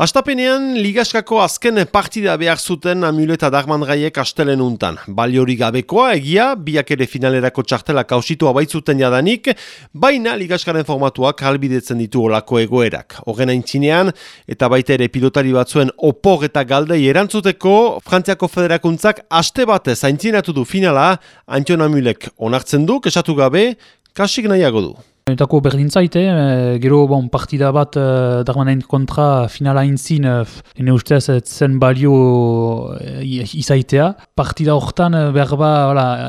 Astapenean, Ligaskako azken partida behar zuten amuleta darman gaiek astelen untan. Baliori gabekoa, egia, biak ere finalerako txartela kausitua baitzuten jadanik, baina Ligaskaren formatuak halbidetzen ditu olako egoerak. Horren aintzinean, eta baita ere pilotari batzuen opor eta galdei erantzuteko, Frantziako federakuntzak aste batez aintzinatu du finala, Antion Amulek onartzen du, kesatu gabe, kasik nahiago du. Etako berdin zaite, e, gero bon, partida bat e, kontra finala inzin, e, ene ustez zen balio e, izaitea. Partida horretan behar ba,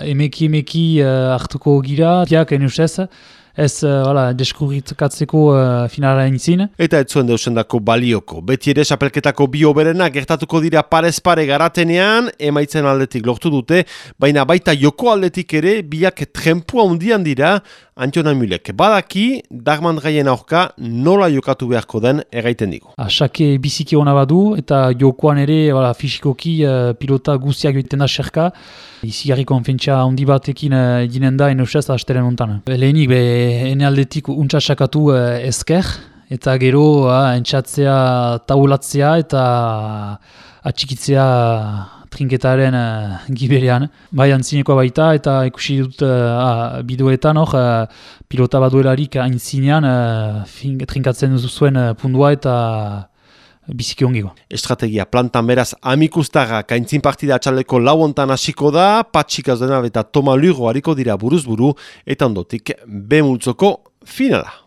emeki emeki e, hartuko gira, diak ene ustez, ez uh, deskurritkatzeko uh, finala inzin. Eta ez zuen deusendako balioko. Beti ere sapelketako bi oberena gertatuko dira parez pare garatenean, emaitzen aldetik lortu dute, baina baita joko aldetik ere biak trempua undian dira, Antiona Mulek, badaki, Dagman Gaien aurka nola jokatu beharko den erraiten digu. Asake biziki hona badu eta jokoan ere wala, fisikoki uh, pilota guztiak egiten da xerka. Izi gari konfentsia handi batekin uh, eginen da enosez asteren ontan. Lehenik, be, ene aldetik untxasakatu uh, ezker eta gero uh, entxatzea taulatzea eta atxikitzea trinketaren uh, giberean. Bai antzinekoa baita eta ikusi dut uh, biduetan hor uh, pilota baduelarik aintzinean uh, trinkatzen zuen uh, pundua eta biziki ongiko. Estrategia plantan beraz amikustaga kaintzin partida atxaleko lauontan hasiko da, patxikaz dena eta toma lugo hariko dira buruz buru eta ondotik bemultzoko finala.